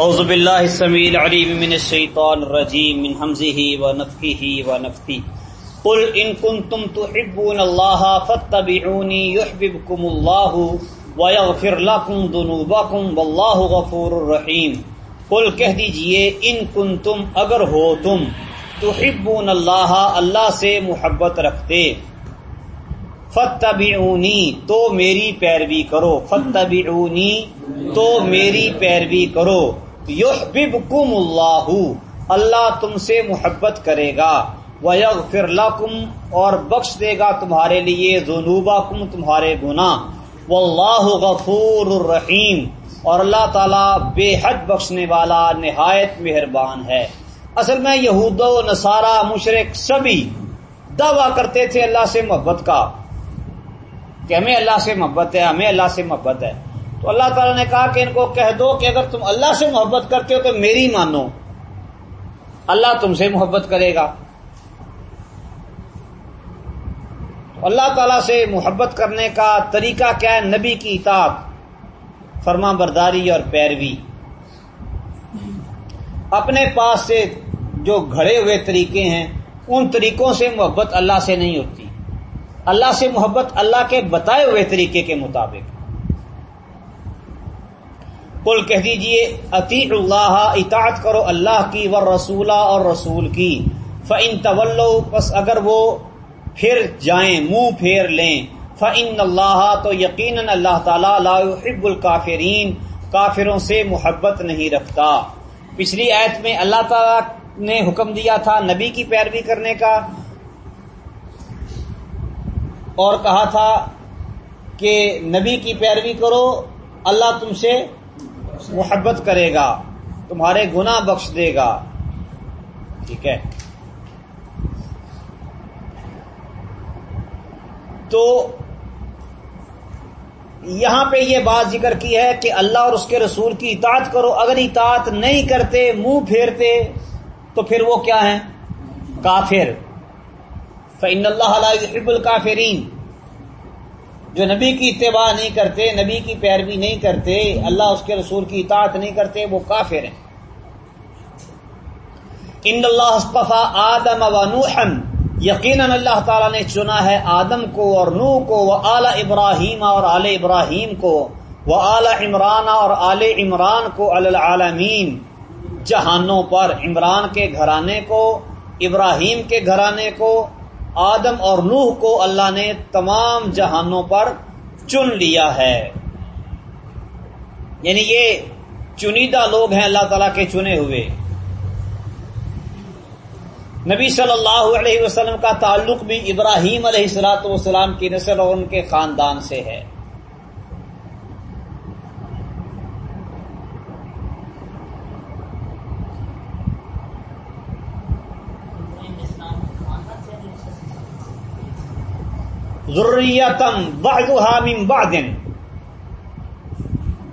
اعوذ باللہ السمیع العلیم من الشیطان الرجیم من حمزه ونفخه ونفثه قل ان کنتم تحبون اللہ فاتبعونی یحببکم اللہ ویغفر لکم ذنوبکم واللہ غفور الرحیم۔ قل کہہ دیجیے ان کنتم اگر ہو تم تحبون اللہ اللہ سے محبت رکھتے۔ فتبعونی تو میری پیروی کرو۔ فتبعونی تو میری پیروی کرو۔ یحببکم اللہ اللہ تم سے محبت کرے گا، ویغفر لکم اور بخش دے گا تمہارے لیے ذنوبکم تمہارے گناہ۔ واللہ غفور الرحیم۔ اور اللہ تعالی بے حد بخشنے والا نہایت مہربان ہے۔ اصل میں یہود و نصارہ مشرق سبھی دعویٰ کرتے تھے اللہ سے محبت کا۔ کہ ہمیں اللہ سے محبت ہے، ہمیں اللہ سے محبت ہے۔ تو اللہ تعالیٰ نے کہا کہ ان کو کہہ دو کہ اگر تم اللہ سے محبت کرتے ہو تو میری مانو۔ اللہ تم سے محبت کرے گا۔ اللہ تعالیٰ سے محبت کرنے کا طریقہ کیا ہے؟ نبی کی اطاعت فرما برداری اور پیروی۔ اپنے پاس سے جو گھڑے ہوئے طریقے ہیں، ان طریقوں سے محبت اللہ سے نہیں ہوتی۔ اللہ سے محبت اللہ کے بتائے ہوئے طریقے کے مطابق۔ کل کہہ دیجیے عطیق اللہ، اطاعت کرو اللہ کی و رسولہ اور رسول کی۔ فعن طول بس اگر وہ پھر جائیں، منہ پھیر لیں۔ فعن اللہ تو یقیناً اللہ تعالیٰ لاحب الکافرین کافروں سے محبت نہیں رکھتا۔ پچھلی آیت میں اللہ تعالیٰ نے حکم دیا تھا نبی کی پیروی کرنے کا۔ اور کہا تھا کہ نبی کی پیروی کرو، اللہ تم سے محبت کرے گا، تمہارے گناہ بخش دے گا۔ ٹھیک ہے۔ تو یہاں پہ یہ بات ذکر کی ہے کہ اللہ اور اس کے رسول کی اطاعت کرو۔ اگر اطاعت نہیں کرتے، منہ پھیرتے، تو پھر وہ کیا ہیں؟ کافر۔ فن اللہ علیہ الکافرین جو نبی کی اتباع نہیں کرتے، نبی کی پیروی نہیں کرتے، اللہ اس کے رسول کی اطاعت نہیں کرتے، وہ کافر ہیں۔ ان اللہ آدم و نوحن یقیناً اللہ تعالیٰ نے چنا ہے آدم کو اور نو کو وہ اعلی ابراہیم اور آل ابراہیم کو وہ اعلی عمران اور آل عمران کو العالمین۔ جہانوں پر، عمران کے گھرانے کو، ابراہیم کے گھرانے کو آدم اور نوح کو اللہ نے تمام جہانوں پر چن لیا ہے۔ یعنی یہ چنیدہ لوگ ہیں اللہ تعالی کے چنے ہوئے۔ نبی صلی اللہ علیہ وسلم کا تعلق بھی ابراہیم علیہ السلاۃ والسلام کی نسل اور ان کے خاندان سے ہے۔ ضروریتم من بعد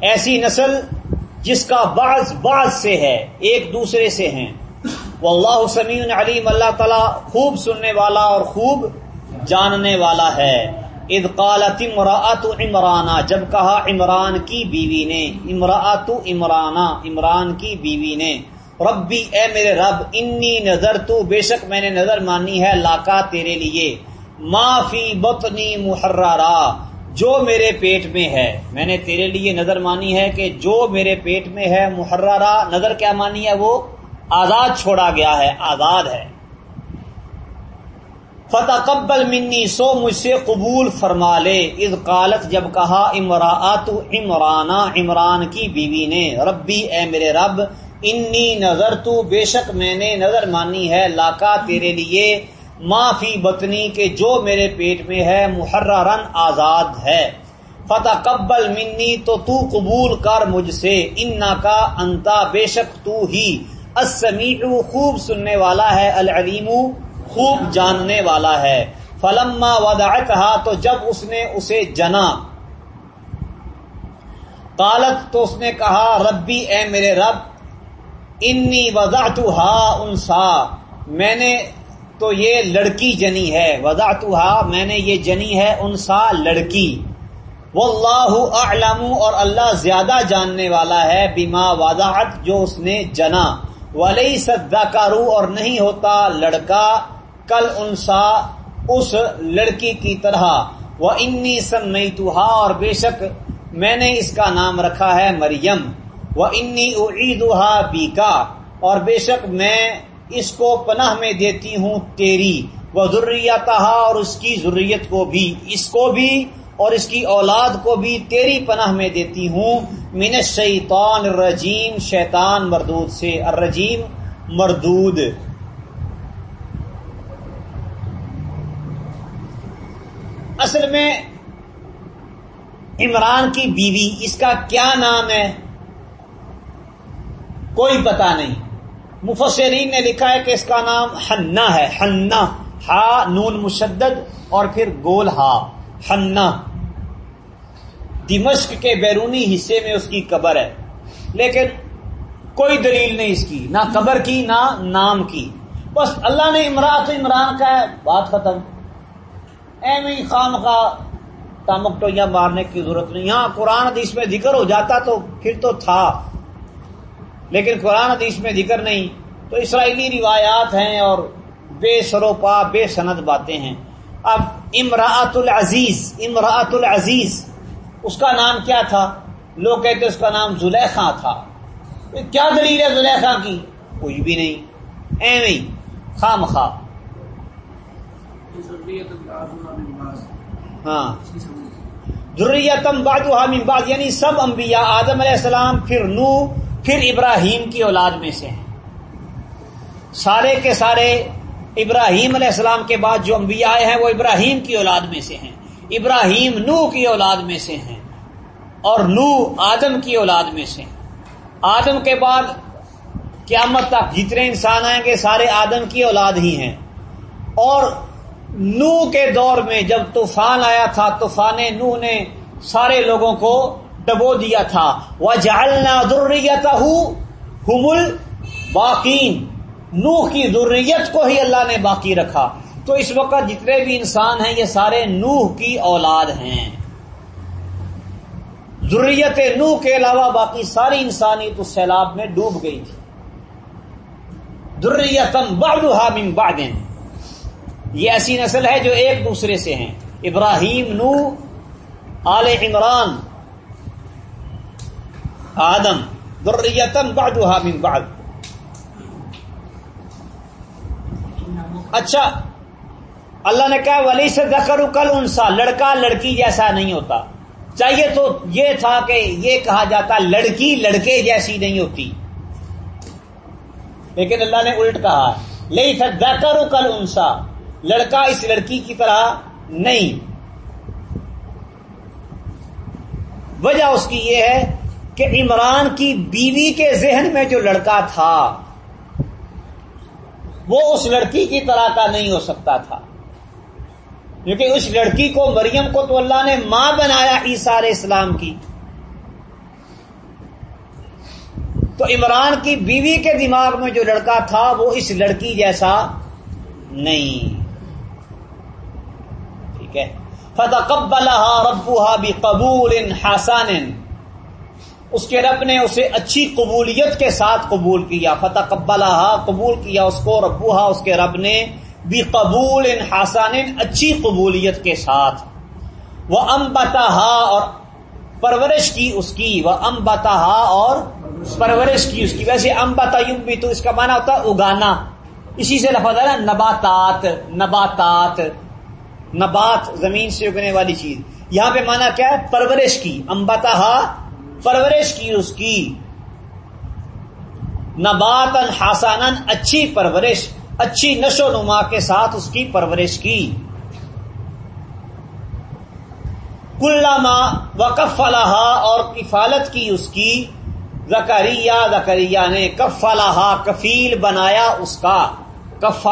ایسی نسل جس کا بعض بعض سے ہے، ایک دوسرے سے ہیں۔ وہ اللہ سمیع علیم، اللہ تعالی خوب سننے والا اور خوب جاننے والا ہے۔ اد قالت امراۃ عمرانہ جب کہا عمران کی بیوی نے امراۃ عمرانہ عمران کی بیوی نے، ربی، اے میرے رب، انی نظر تو بے شک میں نے نظر مانی ہے لاکا تیرے لیے۔ معافی بطنی محرارا جو میرے پیٹ میں ہے۔ میں نے تیرے لیے نظر مانی ہے کہ جو میرے پیٹ میں ہے محرارا نظر کیا مانی ہے؟ وہ آزاد چھوڑا گیا ہے، آزاد ہے۔ فتح قبل منی، سو مجھ سے قبول فرما لے۔ از قالت، جب کہا، امراۃ عمرانہ، عمران کی بیوی نے، ربی، اے میرے رب، انی نظر تو بے شک میں نے نظر مانی ہے، لاکا تیرے لیے معافی بتنی کے جو میرے پیٹ میں ہے محررن آزاد ہے۔ فتح قبل منی تو تو قبول کر مجھ سے۔ انا کا انتا، بے شک تو ہی۔ اسمیع خوب سننے والا ہے۔ العلیم خوب جاننے والا ہے۔ فلما ودا تو جب اس نے اسے جنا۔ قالت، تو اس نے کہا، ربی، اے میرے رب، انی وضا انسا۔ میں نے تو یہ لڑکی جنی ہے۔ وضا میں نے یہ جنی ہے انسا لڑکی۔ وہ اللہ اور اللہ زیادہ جاننے والا ہے بیما وضاحت جو اس نے جنا۔ ولی سدا کارو اور نہیں ہوتا لڑکا کل انسا اس لڑکی کی طرح۔ وہ انی سن نہیں اور بے شک میں نے اس کا نام رکھا ہے مریم۔ وہ انی اعیدہا بیکا اور بے شک میں اس کو پناہ میں دیتی ہوں تیری، وہ ضروریات اور اس کی ضروریت کو بھی، اس کو بھی اور اس کی اولاد کو بھی تیری پناہ میں دیتی ہوں۔ من الشیطان الرجیم، شیطان مردود سے۔ الرجیم مردود۔ اصل میں عمران کی بیوی، اس کا کیا نام ہے؟ کوئی پتا نہیں۔ مفسرین نے لکھا ہے کہ اس کا نام ہنا ہے ہنا ہا، نون مشدد اور پھر گول ہا ہنا دمشق کے بیرونی حصے میں اس کی قبر ہے، لیکن کوئی دلیل نہیں اس کی، نہ قبر کی، نہ نام کی۔ بس اللہ نے عمران تو عمران کا ہے بات ختم۔ ایم خام کا تامک ٹویا مارنے کی ضرورت نہیں۔ یہاں قرآن حدیث میں ذکر ہو جاتا تو پھر تو تھا۔ لیکن قرآن حدیث میں ذکر نہیں، تو اسرائیلی روایات ہیں اور بے سروپا، بے سند باتیں ہیں۔ اب امراۃ العزیز امراۃ العزیز، اس کا نام کیا تھا؟ لوگ کہتے اس کا نام زلیخا تھا۔ کیا دلیل ہے زلیخا کی؟ کچھ بھی نہیں۔ ایم خام خواہ۔ ہاں۔ ضروریتم باد بعد یعنی سب انبیاء، آدم علیہ السلام، پھر نو پھر ابراہیم کی اولاد میں سے ہیں۔ سارے کے سارے ابراہیم علیہ السلام کے بعد جو انبیاء آئے ہیں، وہ ابراہیم کی اولاد میں سے ہیں۔ ابراہیم نو کی اولاد میں سے ہیں اور نو آدم کی اولاد میں سے آدم کے بعد قیامت تک جتنے انسان آئیں گے، سارے آدم کی اولاد ہی ہیں۔ اور نو کے دور میں جب طوفان آیا تھا، طوفان نو نے سارے لوگوں کو ڈبو دیا تھا۔ وہ جالنا ضروریت ہوں باقین نو کی ضروریت کو ہی اللہ نے باقی رکھا۔ تو اس وقت جتنے بھی انسان ہیں، یہ سارے نوح کی اولاد ہیں۔ ضروریت نوح کے علاوہ باقی ساری انسانیت اس سیلاب میں ڈوب گئی تھی۔ ضروریتم بعدها من بعد۔ یہ ایسی نسل ہے جو ایک دوسرے سے ہیں۔ ابراہیم نو آل عمران آدم ذریتم بعدها من بعد۔ اچھا اللہ نے کہا ولی سے دکر کل انسا لڑکا لڑکی جیسا نہیں ہوتا۔ چاہیے تو یہ تھا کہ یہ کہا جاتا، لڑکی لڑکے جیسی نہیں ہوتی۔ لیکن اللہ نے الٹ کہا لئی سر دکر کل انسا لڑکا اس لڑکی کی طرح نہیں۔ وجہ اس کی یہ ہے کہ عمران کی بیوی کے ذہن میں جو لڑکا تھا، وہ اس لڑکی کی طرح کا نہیں ہو سکتا تھا۔ کیونکہ اس لڑکی کو مریم کو تو اللہ نے ماں بنایا عیسیٰ علیہ السلام کی۔ تو عمران کی بیوی کے دماغ میں جو لڑکا تھا، وہ اس لڑکی جیسا نہیں۔ ٹھیک ہے۔ فتح قبل ربوہا بھی قبول حسان اس کے رب نے اسے اچھی قبولیت کے ساتھ قبول کیا۔ فتح قبل قبول کیا اس کو ربوہا اس کے رب نے بھی قبول ان حسان اچھی قبولیت کے ساتھ۔ وہ ام اور پرورش کی اس کی۔ وہ ام اور پرورش کی اس کی۔ ویسے ام یوں بھی تو اس کا معنی ہوتا ہے اگانا۔ اسی سے لفظ ہے نا، نباتات نباتات۔ نبات زمین سے اگنے والی چیز۔ یہاں پہ مانا کیا ہے؟ پرورش کی۔ امبتا پرورش کی اس کی۔ نبات حسان اچھی پرورش، اچھی نشو نما کے ساتھ اس کی پرورش کی۔ کلاما وقف الحا اور کفالت کی اس کی۔ زکریہ زکریہ نے کف کفیل بنایا اس کا۔ کف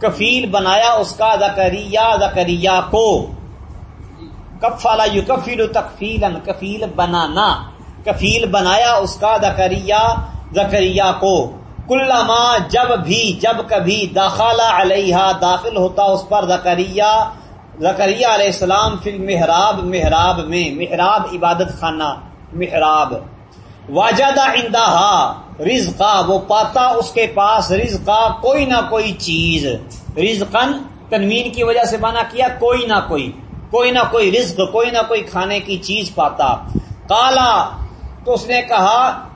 کفیل بنایا اس کا زکریہ زکریہ کو۔ کفالا یو کفیل تکفیل کفیل بنانا، کفیل بنایا اس کا زکریہ زکریہ کو۔ کلما جب بھی، جب کبھی داخلہ علیہ داخل ہوتا اس پر زکریہ زکریہ علیہ السلام فی محراب محراب میں، محراب عبادت خانہ، محراب۔ واجدہ اندہا رزقا، وہ پاتا اس کے پاس رزقا، کوئی نہ کوئی چیز۔ رزقن تنوین کی وجہ سے بنا کیا، کوئی نہ کوئی۔ کوئی نہ کوئی رزق، کوئی نہ کوئی کھانے کی چیز پاتا۔ کالا تو اس نے کہا،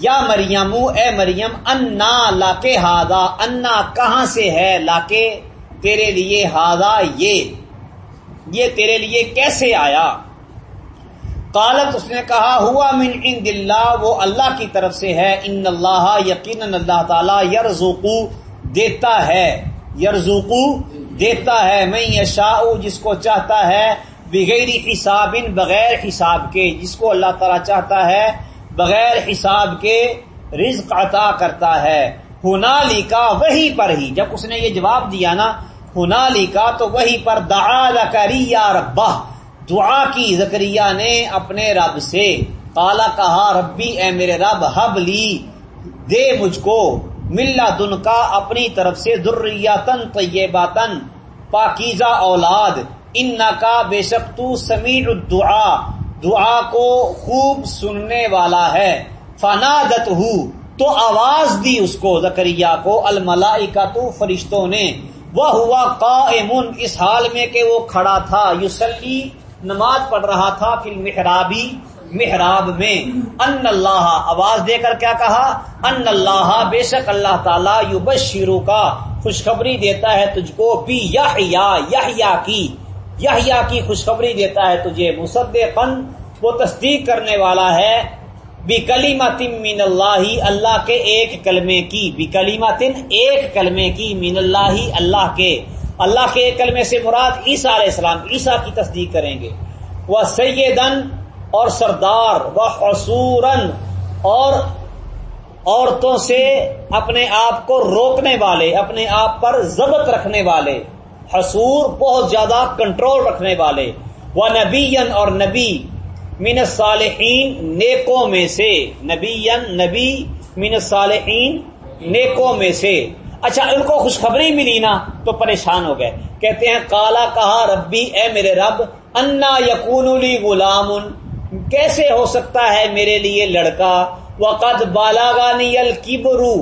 یا مریم، اے مریم، انا لا کے ہادا انا کہاں سے ہے لا کے تیرے لیے ہادا یہ۔ یہ تیرے لیے کیسے آیا؟ قالت، اس نے کہا، ہوا من ان دلہ وہ اللہ کی طرف سے ہے۔ ان اللہ یقین اللہ تعالی یرزقو دیتا ہے۔ یرزقو دیتا ہے میں یشاء، جس کو چاہتا ہے، بغیر حساب بغیر حساب کے، جس کو اللہ تعالی چاہتا ہے، بغیر حساب کے رزق عطا کرتا ہے۔ ہنالی کا وہی پر ہی۔ جب اس نے یہ جواب دیا نا ہنالی کا تو وہی پر دعا کری یا ربا دعا کی زکریہ نے اپنے رب سے۔ کالا کہا، ربی، اے میرے رب، حب لی، دے مجھ کو۔ ملا دن کا اپنی طرف سے ذریاتن طیباتن پاکیزہ اولاد۔ ان کا بے شک تو سمیع الدعا دعا کو خوب سننے والا ہے۔ فنادت ہو تو آواز دی اس کو، زکریہ کو۔ الملائکہ تو فرشتوں نے۔ وہ ہوا قائمن اس حال میں کہ وہ کھڑا تھا۔ یوسلی نماز پڑھ رہا تھا۔ پھر محرابی محراب میں ان اللہ آواز دے کر کیا کہا؟ ان اللہ بے شک اللہ تعالیٰ یو کا خوشخبری دیتا ہے تجھ کو بھی یا کی۔ یا کی خوشخبری دیتا ہے تجھے مصد فن وہ تصدیق کرنے والا ہے۔ بھی کلیما تم مین اللہ اللہ کے ایک کلمے کی۔ بھی تن ایک کلمے کی مین اللہ اللہ کے۔ اللہ کے ایک کلمے سے مراد عیسیٰ علیہ السلام، عیسیٰ کی تصدیق کریں گے۔ وہ سیدن اور سردار و حصورن اور عورتوں سے اپنے آپ کو روکنے والے، اپنے آپ پر ضبط رکھنے والے، حصور بہت زیادہ کنٹرول رکھنے والے۔ وہ نبی اور نبی مین صالحین نیکوں میں سے۔ نبی نبی مین صالحین نیکوں میں سے۔ اچھا ان کو خوشخبری ملی نا تو پریشان ہو گئے۔ کہتے ہیں، کالا کہا ربی، اے میرے رب، انا یقون غلام کیسے ہو سکتا ہے میرے لیے لڑکا؟ وقت بالاگانی الکیبرو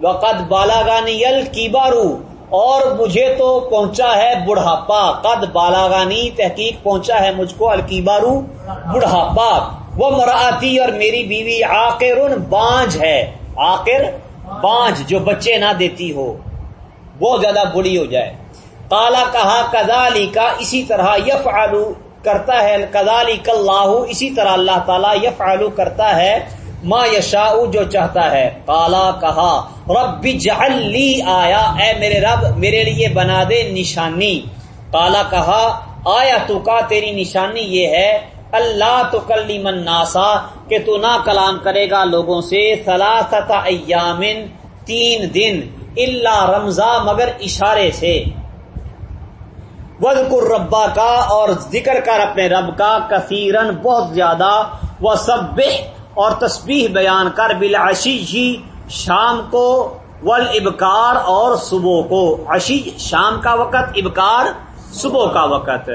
وقت بالاگانی الکیبارو اور مجھے تو پہنچا ہے بڑھاپا۔ قد بالاگانی تحقیق پہنچا ہے مجھ کو الکیبارو بڑھاپا۔ وہ مراتی اور میری بیوی آخر بانج ہے۔ آخر بانج، جو بچے نہ دیتی ہو۔ بہت زیادہ بڑی ہو جائے۔ کالا کہا کدالی کا اسی طرح یف کرتا ہے کدالی کلّاہ اسی طرح اللہ تعالیٰ یف آلو کرتا ہے، ما یشا جو چاہتا ہے۔ کالا کہا، رب جلی آیا، اے میرے رب، میرے لیے بنا دے نشانی۔ کالا کہا، آیا تو کا تیری نشانی یہ ہے؟ اللہ تو کلی من ناسا کہ تو نہ کلام کرے گا لوگوں سے۔ سلاست ایامن، تین دن اللہ رمضا مگر اشارے سے۔ وزقر ربا کا اور ذکر کر اپنے رب کا کثیرن بہت زیادہ وہ سب اور تسبیح بیان کر بلاشی شام کو ول ابکار اور صبح کو۔ عشی شام کا وقت، ابکار صبح کا وقت۔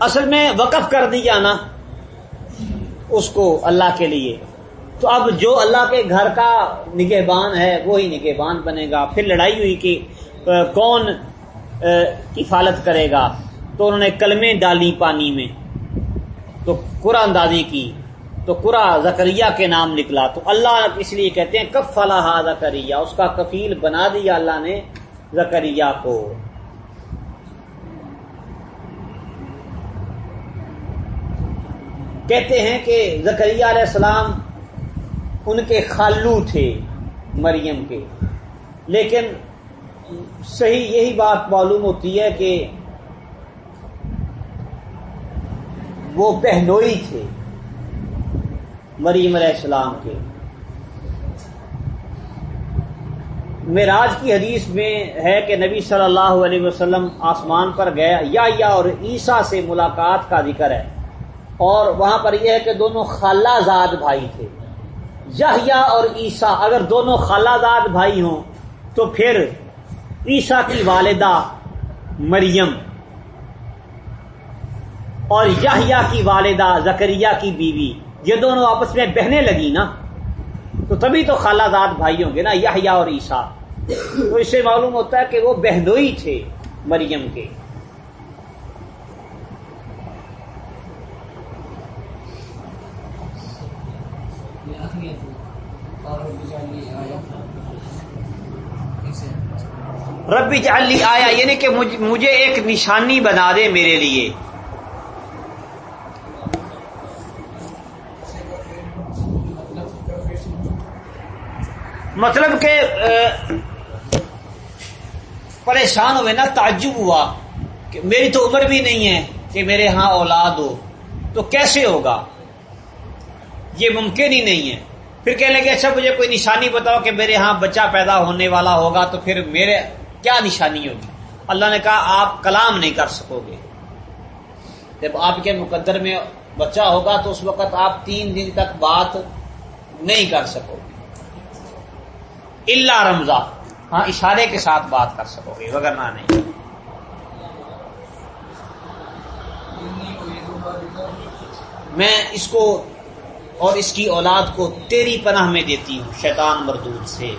اصل میں وقف کر دیا نا۔ اس کو اللہ کے لیے۔ تو اب جو اللہ کے گھر کا نگہبان ہے، وہی نگہبان بنے گا۔ پھر لڑائی ہوئی کہ کون کفالت کرے گا۔ تو انہوں نے کلمیں ڈالی پانی میں۔ تو قرآ اندازی کی۔ تو قرا زکریہ کے نام نکلا۔ تو اللہ اس لیے کہتے ہیں کف فلاح زکریہ اس کا کفیل بنا دیا اللہ نے زکریہ کو۔ کہتے ہیں کہ زکریہ علیہ السلام ان کے خالو تھے، مریم کے۔ لیکن صحیح یہی بات معلوم ہوتی ہے کہ وہ بہنوئی تھے، مریم علیہ السلام کے۔ معراج کی حدیث میں ہے کہ نبی صلی اللہ علیہ وسلم آسمان پر گیا، یا یا اور عیسیٰ سے ملاقات کا ذکر ہے۔ اور وہاں پر یہ ہے کہ دونوں خالہ زاد بھائی تھے۔ یحییٰ اور عیسیٰ، اگر دونوں خالہ زاد بھائی ہوں، تو پھر عیسیٰ کی والدہ مریم اور یحییٰ کی والدہ زکریہ کی بیوی، یہ دونوں آپس میں بہنے لگی نا۔ تو تبھی تو خالہ زاد بھائی ہوں گے نا، یحییٰ اور عیسیٰ۔ تو اس سے معلوم ہوتا ہے کہ وہ بہنوئی تھے مریم کے۔ ربی جعلی آیا یعنی کہ مجھے ایک نشانی بنا دے میرے لیے۔ مطلب کہ پریشان ہوئے نا، تعجب ہوا کہ میری تو عمر بھی نہیں ہے کہ میرے ہاں اولاد ہو۔ تو کیسے ہوگا؟ یہ ممکن ہی نہیں ہے۔ پھر کہنے لگے اچھا مجھے کوئی نشانی بتاؤ کہ میرے ہاں بچہ پیدا ہونے والا ہوگا تو پھر میرے کیا نشانی ہوگی؟ اللہ نے کہا، آپ کلام نہیں کر سکو گے۔ جب آپ کے مقدر میں بچہ ہوگا تو اس وقت آپ تین دن تک بات نہیں کر سکو گے۔ اللہ رمضان ہاں اشارے کے ساتھ بات کر سکو گے وغیرہ نہیں۔ میں اس کو اور اس کی اولاد کو تیری پناہ میں دیتی ہوں، شیطان مردود سے۔